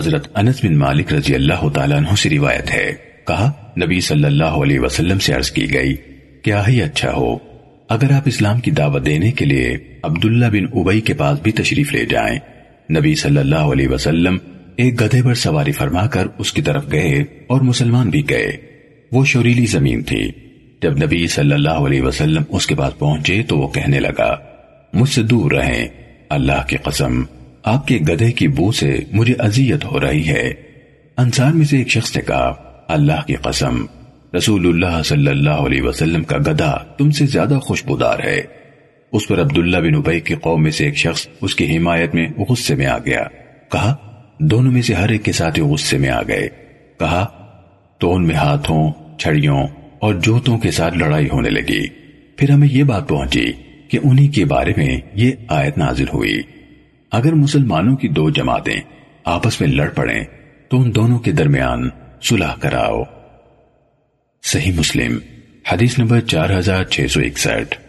حضرت انس بن مالک رضی اللہ تعالیٰ عنہ سے روایت ہے۔ کہا، نبی صلی اللہ علیہ وسلم سے عرض کی گئی کیا ہی اچھا ہو۔ اگر آپ اسلام کی دعوت دینے کے لیے عبداللہ بن ابئی کے پاس بھی تشریف لے جائیں، نبی صلی اللہ علیہ وسلم ایک گدھے پر سواری فرما کر اس کی طرف گئے اور مسلمان بھی گئے۔ وہ شوریلی زمین تھی۔ جب نبی صلی اللہ علیہ وسلم اس کے پاس پہنچے تو وہ کہنے لگا، مجھ سے دور رہیں، اللہ کی قسم۔ آپ کے گدھے کی بو سے مجھے اذیت ہو رہی ہے۔ انصار میں سے ایک شخص نے کہا، اللہ کی قسم، رسول اللہ صلی اللہ علیہ وسلم کا گدھا تم سے زیادہ خوشبودار ہے۔ اس پر عبداللہ بن ابئی کی قوم میں سے ایک شخص اس کی حمایت میں غصے میں آ گیا۔ کہا، دونوں میں سے ہر ایک کے ساتھ غصے میں آ گئے۔ کہا، تو ان میں ہاتھوں، چھڑیوں اور جوتوں کے ساتھ لڑائی ہونے لگی۔ پھر ہمیں یہ بات پہنچی کہ انہی کے بارے میں یہ آیت نازل ہوئی۔ اگر مسلمانوں کی دو جماعتیں آپس میں لڑ پڑیں، تو ان دونوں کے درمیان صلح کراؤ۔ صحیح مسلم، حدیث نمبر چار ہزار چھ سو اکسٹھ۔